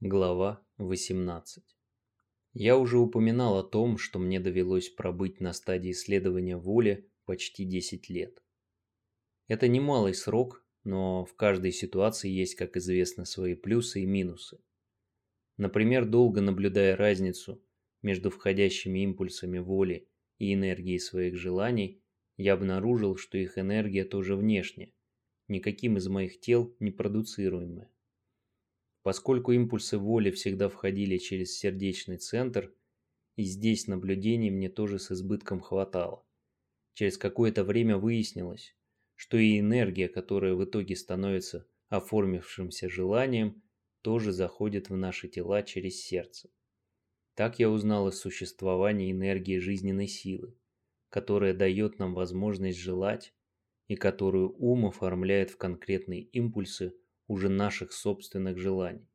Глава 18. Я уже упоминал о том, что мне довелось пробыть на стадии исследования воли почти 10 лет. Это немалый срок, но в каждой ситуации есть, как известно, свои плюсы и минусы. Например, долго наблюдая разницу между входящими импульсами воли и энергией своих желаний, я обнаружил, что их энергия тоже внешняя, никаким из моих тел не продуцируемая. Поскольку импульсы воли всегда входили через сердечный центр, и здесь наблюдений мне тоже с избытком хватало. Через какое-то время выяснилось, что и энергия, которая в итоге становится оформившимся желанием, тоже заходит в наши тела через сердце. Так я узнал о существовании энергии жизненной силы, которая дает нам возможность желать и которую ум оформляет в конкретные импульсы уже наших собственных желаний.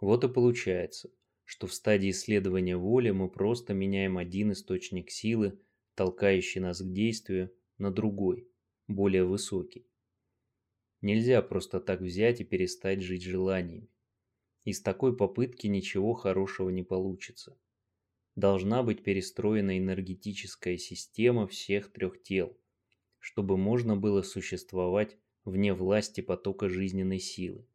Вот и получается, что в стадии исследования воли мы просто меняем один источник силы, толкающий нас к действию, на другой, более высокий. Нельзя просто так взять и перестать жить желаниями. Из такой попытки ничего хорошего не получится. Должна быть перестроена энергетическая система всех трех тел, чтобы можно было существовать вне власти потока жизненной силы,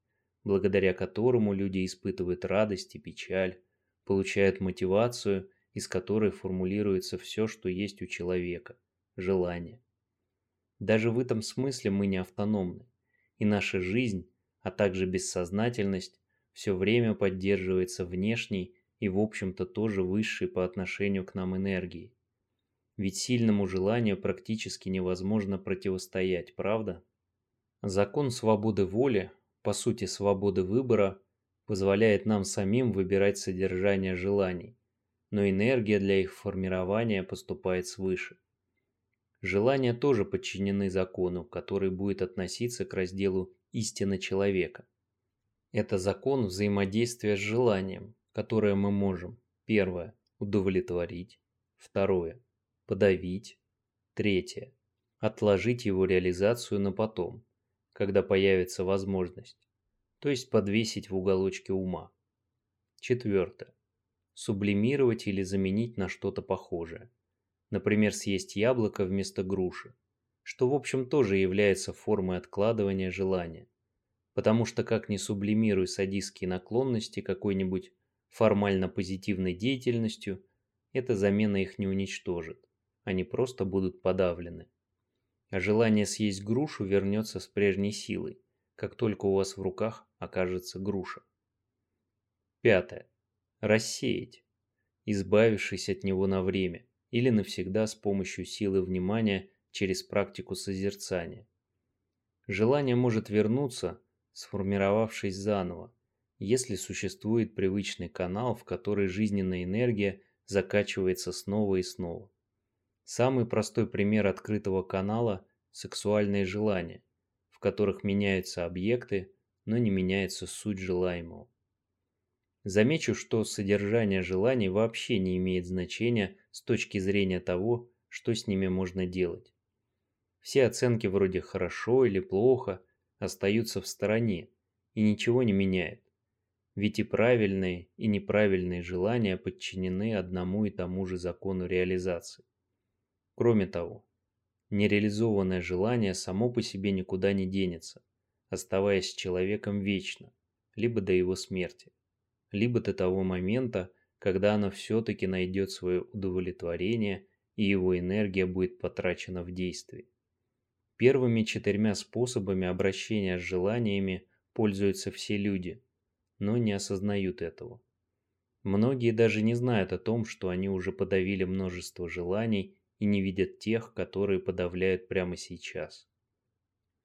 благодаря которому люди испытывают радость и печаль, получают мотивацию, из которой формулируется все, что есть у человека – желание. Даже в этом смысле мы не автономны, и наша жизнь, а также бессознательность все время поддерживается внешней и в общем-то тоже высшей по отношению к нам энергией. Ведь сильному желанию практически невозможно противостоять, правда? Закон свободы воли, по сути свободы выбора, позволяет нам самим выбирать содержание желаний, но энергия для их формирования поступает свыше. Желания тоже подчинены закону, который будет относиться к разделу «истина человека». Это закон взаимодействия с желанием, которое мы можем, первое, удовлетворить, второе, подавить, третье, отложить его реализацию на потом, когда появится возможность, то есть подвесить в уголочке ума. Четвертое. Сублимировать или заменить на что-то похожее. Например, съесть яблоко вместо груши, что в общем тоже является формой откладывания желания. Потому что как ни сублимируй садистские наклонности какой-нибудь формально позитивной деятельностью, эта замена их не уничтожит, они просто будут подавлены желание съесть грушу вернется с прежней силой, как только у вас в руках окажется груша. Пятое. Рассеять, избавившись от него на время или навсегда с помощью силы внимания через практику созерцания. Желание может вернуться, сформировавшись заново, если существует привычный канал, в который жизненная энергия закачивается снова и снова. Самый простой пример открытого канала – сексуальные желания, в которых меняются объекты, но не меняется суть желаемого. Замечу, что содержание желаний вообще не имеет значения с точки зрения того, что с ними можно делать. Все оценки вроде «хорошо» или «плохо» остаются в стороне и ничего не меняют. Ведь и правильные, и неправильные желания подчинены одному и тому же закону реализации. Кроме того, нереализованное желание само по себе никуда не денется, оставаясь человеком вечно, либо до его смерти, либо до того момента, когда оно все-таки найдет свое удовлетворение и его энергия будет потрачена в действии. Первыми четырьмя способами обращения с желаниями пользуются все люди, но не осознают этого. Многие даже не знают о том, что они уже подавили множество желаний и не видят тех, которые подавляют прямо сейчас.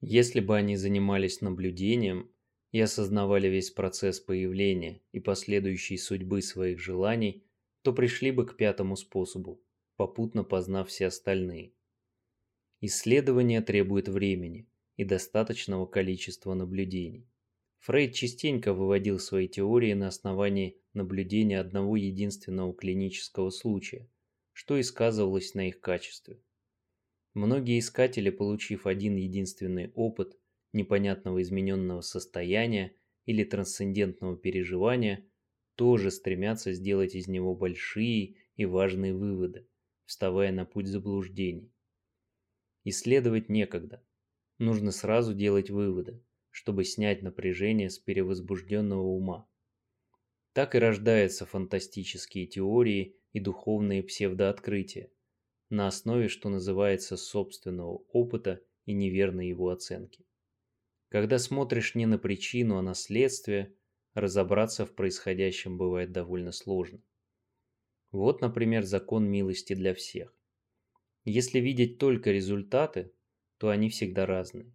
Если бы они занимались наблюдением и осознавали весь процесс появления и последующей судьбы своих желаний, то пришли бы к пятому способу, попутно познав все остальные. Исследование требует времени и достаточного количества наблюдений. Фрейд частенько выводил свои теории на основании наблюдения одного единственного клинического случая, что и сказывалось на их качестве. Многие искатели, получив один единственный опыт непонятного измененного состояния или трансцендентного переживания тоже стремятся сделать из него большие и важные выводы, вставая на путь заблуждений. Исследовать некогда. Нужно сразу делать выводы, чтобы снять напряжение с перевозбужденного ума. Так и рождаются фантастические теории и духовные псевдооткрытия на основе, что называется, собственного опыта и неверной его оценки. Когда смотришь не на причину, а на следствие, разобраться в происходящем бывает довольно сложно. Вот, например, закон милости для всех. Если видеть только результаты, то они всегда разные.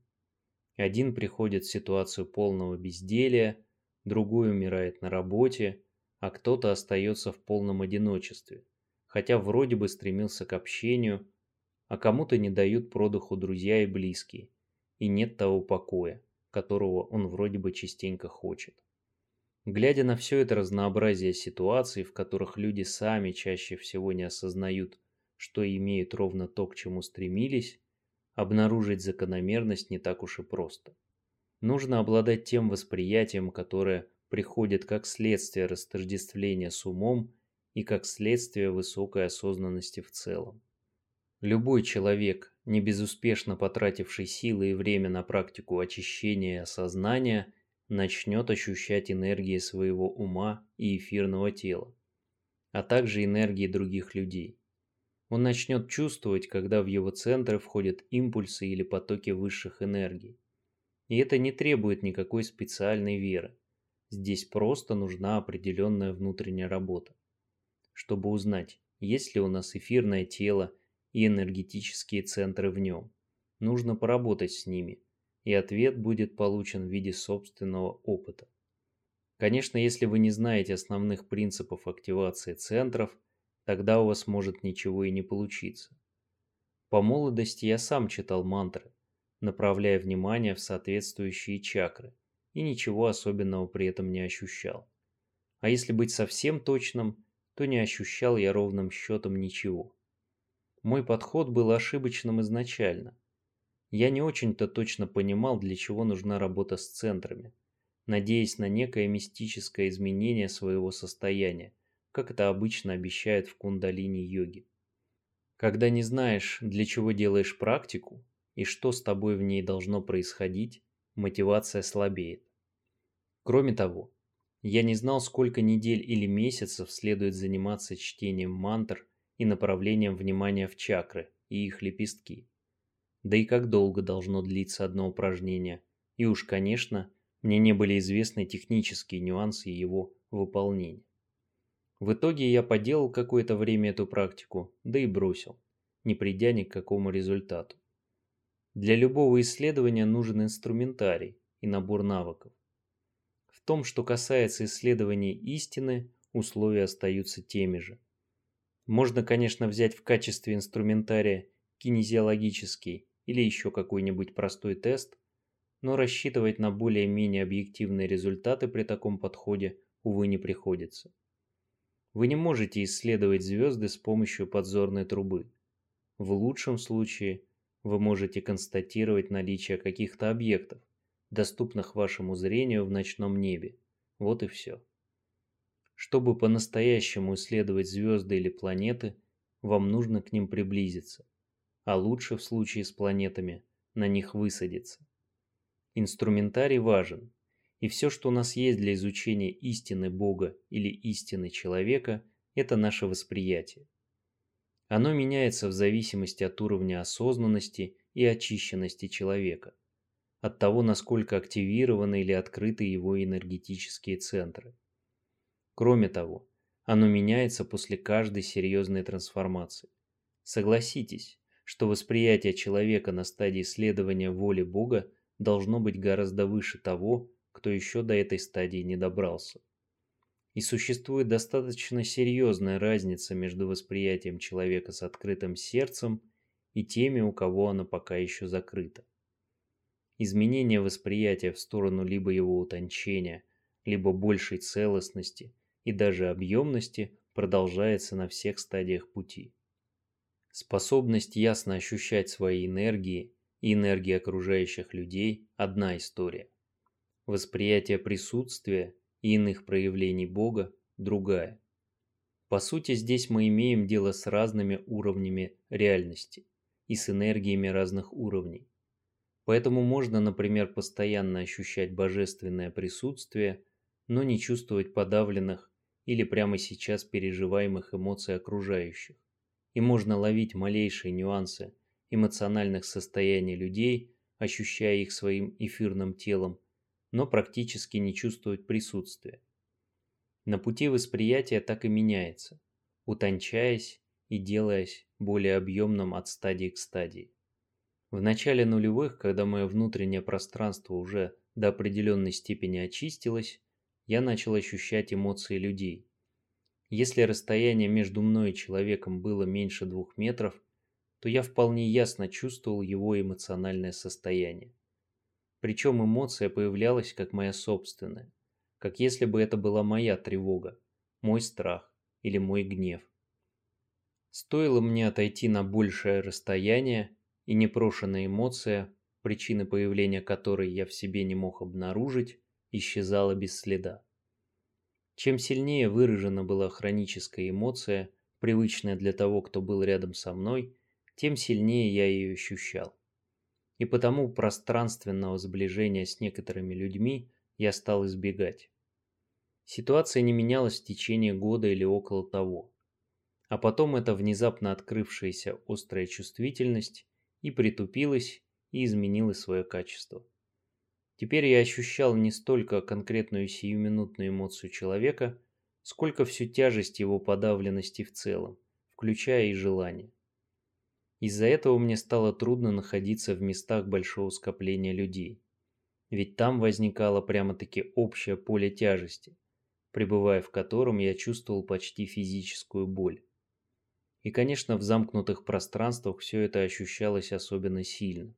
Один приходит в ситуацию полного безделия, другой умирает на работе, а кто-то остается в полном одиночестве, хотя вроде бы стремился к общению, а кому-то не дают продыху друзья и близкие, и нет того покоя, которого он вроде бы частенько хочет. Глядя на все это разнообразие ситуаций, в которых люди сами чаще всего не осознают, что имеют ровно то, к чему стремились, обнаружить закономерность не так уж и просто. Нужно обладать тем восприятием, которое приходит как следствие растождествления с умом и как следствие высокой осознанности в целом. Любой человек, не безуспешно потративший силы и время на практику очищения и осознания – начнет ощущать энергии своего ума и эфирного тела, а также энергии других людей. Он начнет чувствовать, когда в его центры входят импульсы или потоки высших энергий. И это не требует никакой специальной веры. Здесь просто нужна определенная внутренняя работа. Чтобы узнать, есть ли у нас эфирное тело и энергетические центры в нем, нужно поработать с ними – и ответ будет получен в виде собственного опыта. Конечно, если вы не знаете основных принципов активации центров, тогда у вас может ничего и не получиться. По молодости я сам читал мантры, направляя внимание в соответствующие чакры, и ничего особенного при этом не ощущал. А если быть совсем точным, то не ощущал я ровным счетом ничего. Мой подход был ошибочным изначально, я не очень-то точно понимал, для чего нужна работа с центрами, надеясь на некое мистическое изменение своего состояния, как это обычно обещают в кундалини-йоге. Когда не знаешь, для чего делаешь практику и что с тобой в ней должно происходить, мотивация слабеет. Кроме того, я не знал, сколько недель или месяцев следует заниматься чтением мантр и направлением внимания в чакры и их лепестки да и как долго должно длиться одно упражнение. И уж, конечно, мне не были известны технические нюансы его выполнения. В итоге я поделал какое-то время эту практику, да и бросил, не придя ни к какому результату. Для любого исследования нужен инструментарий и набор навыков. В том, что касается исследований истины, условия остаются теми же. Можно, конечно, взять в качестве инструментария кинезиологический или еще какой-нибудь простой тест, но рассчитывать на более-менее объективные результаты при таком подходе, увы, не приходится. Вы не можете исследовать звезды с помощью подзорной трубы. В лучшем случае вы можете констатировать наличие каких-то объектов, доступных вашему зрению в ночном небе. Вот и все. Чтобы по-настоящему исследовать звезды или планеты, вам нужно к ним приблизиться а лучше в случае с планетами на них высадиться. Инструментарий важен, и все, что у нас есть для изучения истины Бога или истины человека, это наше восприятие. Оно меняется в зависимости от уровня осознанности и очищенности человека, от того, насколько активированы или открыты его энергетические центры. Кроме того, оно меняется после каждой серьезной трансформации. Согласитесь, что восприятие человека на стадии исследования воли Бога должно быть гораздо выше того, кто еще до этой стадии не добрался. И существует достаточно серьезная разница между восприятием человека с открытым сердцем и теми, у кого оно пока еще закрыто. Изменение восприятия в сторону либо его утончения, либо большей целостности и даже объемности продолжается на всех стадиях пути. Способность ясно ощущать свои энергии и энергии окружающих людей – одна история. восприятие присутствия и иных проявлений Бога другая. По сути, здесь мы имеем дело с разными уровнями реальности и с энергиями разных уровней. Поэтому можно, например, постоянно ощущать божественное присутствие, но не чувствовать подавленных или прямо сейчас переживаемых эмоций окружающих. И можно ловить малейшие нюансы эмоциональных состояний людей, ощущая их своим эфирным телом, но практически не чувствовать присутствия. На пути восприятия так и меняется, утончаясь и делаясь более объемным от стадии к стадии. В начале нулевых, когда мое внутреннее пространство уже до определенной степени очистилось, я начал ощущать эмоции людей. Если расстояние между мной и человеком было меньше двух метров, то я вполне ясно чувствовал его эмоциональное состояние. Причем эмоция появлялась как моя собственная, как если бы это была моя тревога, мой страх или мой гнев. Стоило мне отойти на большее расстояние, и непрошенная эмоция, причины появления которой я в себе не мог обнаружить, исчезала без следа. Чем сильнее выражена была хроническая эмоция, привычная для того, кто был рядом со мной, тем сильнее я ее ощущал. И потому пространственного сближения с некоторыми людьми я стал избегать. Ситуация не менялась в течение года или около того. А потом эта внезапно открывшаяся острая чувствительность и притупилась, и изменила свое качество. Теперь я ощущал не столько конкретную сиюминутную эмоцию человека, сколько всю тяжесть его подавленности в целом, включая и желание. Из-за этого мне стало трудно находиться в местах большого скопления людей. Ведь там возникало прямо-таки общее поле тяжести, пребывая в котором я чувствовал почти физическую боль. И, конечно, в замкнутых пространствах все это ощущалось особенно сильно.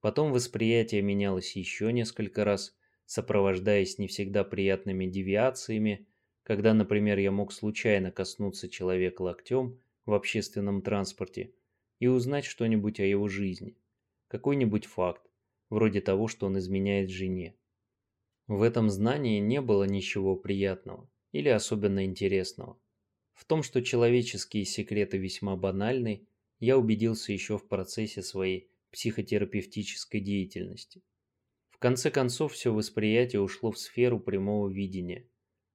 Потом восприятие менялось еще несколько раз, сопровождаясь не всегда приятными девиациями, когда, например, я мог случайно коснуться человека локтем в общественном транспорте и узнать что-нибудь о его жизни, какой-нибудь факт, вроде того, что он изменяет жене. В этом знании не было ничего приятного или особенно интересного. В том, что человеческие секреты весьма банальны, я убедился еще в процессе своей психотерапевтической деятельности. В конце концов, все восприятие ушло в сферу прямого видения,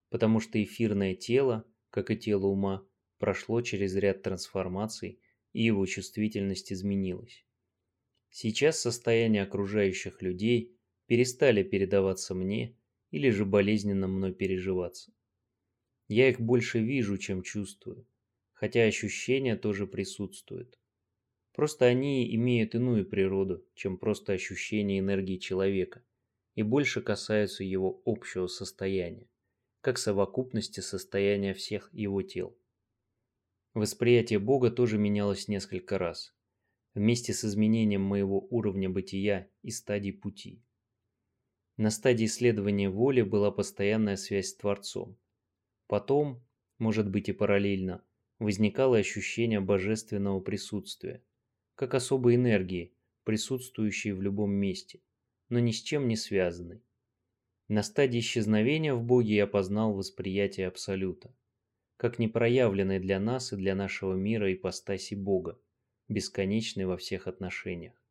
потому что эфирное тело, как и тело ума, прошло через ряд трансформаций, и его чувствительность изменилась. Сейчас состояние окружающих людей перестали передаваться мне или же болезненно мной переживаться. Я их больше вижу, чем чувствую, хотя ощущения тоже присутствуют. Просто они имеют иную природу, чем просто ощущение энергии человека, и больше касаются его общего состояния, как совокупности состояния всех его тел. Восприятие Бога тоже менялось несколько раз, вместе с изменением моего уровня бытия и стадий пути. На стадии исследования воли была постоянная связь с Творцом. Потом, может быть и параллельно, возникало ощущение божественного присутствия, как особой энергии, присутствующей в любом месте, но ни с чем не связанной. На стадии исчезновения в Боге я познал восприятие Абсолюта, как непроявленной для нас и для нашего мира ипостаси Бога, бесконечной во всех отношениях.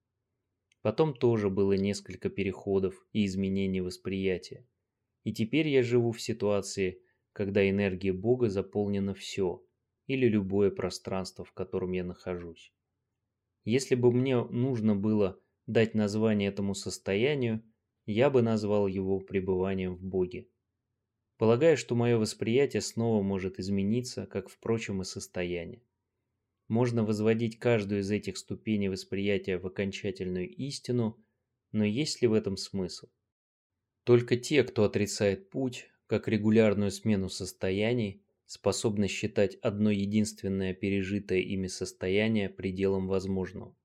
Потом тоже было несколько переходов и изменений восприятия. И теперь я живу в ситуации, когда энергия Бога заполнена все или любое пространство, в котором я нахожусь. Если бы мне нужно было дать название этому состоянию, я бы назвал его пребыванием в Боге. Полагаю, что мое восприятие снова может измениться, как, впрочем, и состояние. Можно возводить каждую из этих ступеней восприятия в окончательную истину, но есть ли в этом смысл? Только те, кто отрицает путь, как регулярную смену состояний, способны считать одно единственное пережитое ими состояние пределом возможного.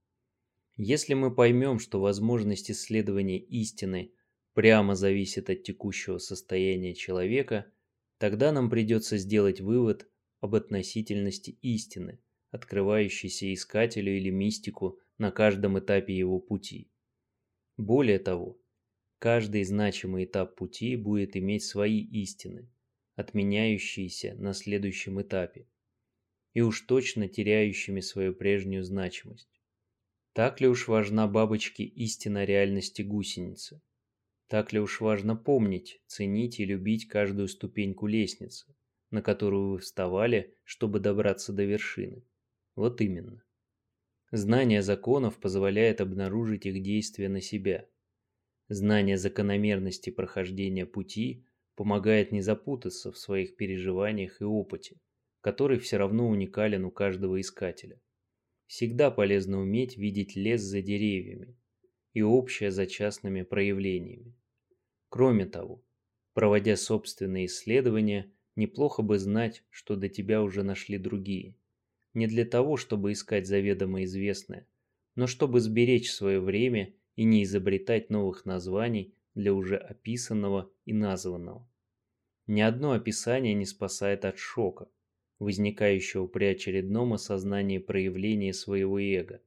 Если мы поймем, что возможность исследования истины прямо зависит от текущего состояния человека, тогда нам придется сделать вывод об относительности истины, открывающейся искателю или мистику на каждом этапе его пути. Более того, Каждый значимый этап пути будет иметь свои истины, отменяющиеся на следующем этапе, и уж точно теряющими свою прежнюю значимость. Так ли уж важна бабочке истина реальности гусеницы? Так ли уж важно помнить, ценить и любить каждую ступеньку лестницы, на которую вы вставали, чтобы добраться до вершины? Вот именно. Знание законов позволяет обнаружить их действие на себя. Знание закономерности прохождения пути помогает не запутаться в своих переживаниях и опыте, который все равно уникален у каждого искателя. Всегда полезно уметь видеть лес за деревьями и общее за частными проявлениями. Кроме того, проводя собственные исследования, неплохо бы знать, что до тебя уже нашли другие – не для того, чтобы искать заведомо известное, но чтобы сберечь свое время и не изобретать новых названий для уже описанного и названного. Ни одно описание не спасает от шока, возникающего при очередном осознании проявления своего эго,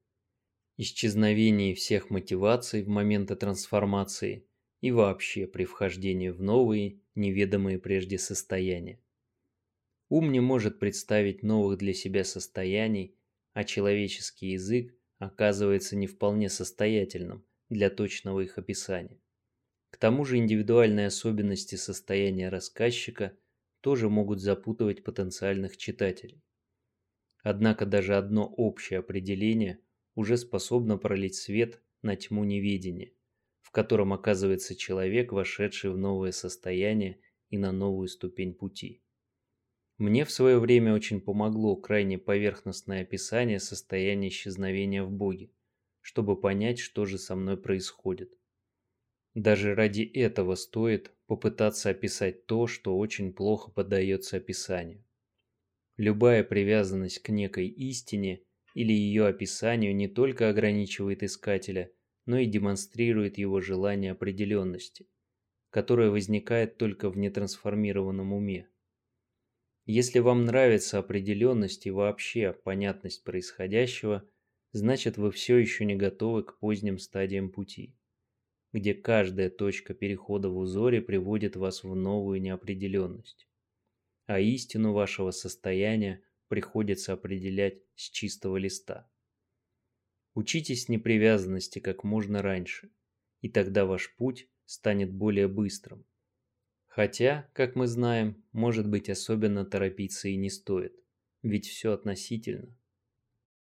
исчезновении всех мотиваций в моменты трансформации и вообще при вхождении в новые, неведомые прежде состояния. Ум не может представить новых для себя состояний, а человеческий язык оказывается не вполне состоятельным для точного их описания. К тому же индивидуальные особенности состояния рассказчика тоже могут запутывать потенциальных читателей. Однако даже одно общее определение уже способно пролить свет на тьму неведения, в котором оказывается человек, вошедший в новое состояние и на новую ступень пути. Мне в свое время очень помогло крайне поверхностное описание состояния исчезновения в Боге, чтобы понять, что же со мной происходит. Даже ради этого стоит попытаться описать то, что очень плохо поддается описанию. Любая привязанность к некой истине или ее описанию не только ограничивает искателя, но и демонстрирует его желание определенности, которое возникает только в нетрансформированном уме. Если вам нравится определенность и вообще понятность происходящего, значит вы все еще не готовы к поздним стадиям пути, где каждая точка перехода в узоре приводит вас в новую неопределенность, а истину вашего состояния приходится определять с чистого листа. Учитесь непривязанности как можно раньше, и тогда ваш путь станет более быстрым, Хотя, как мы знаем, может быть особенно торопиться и не стоит, ведь все относительно.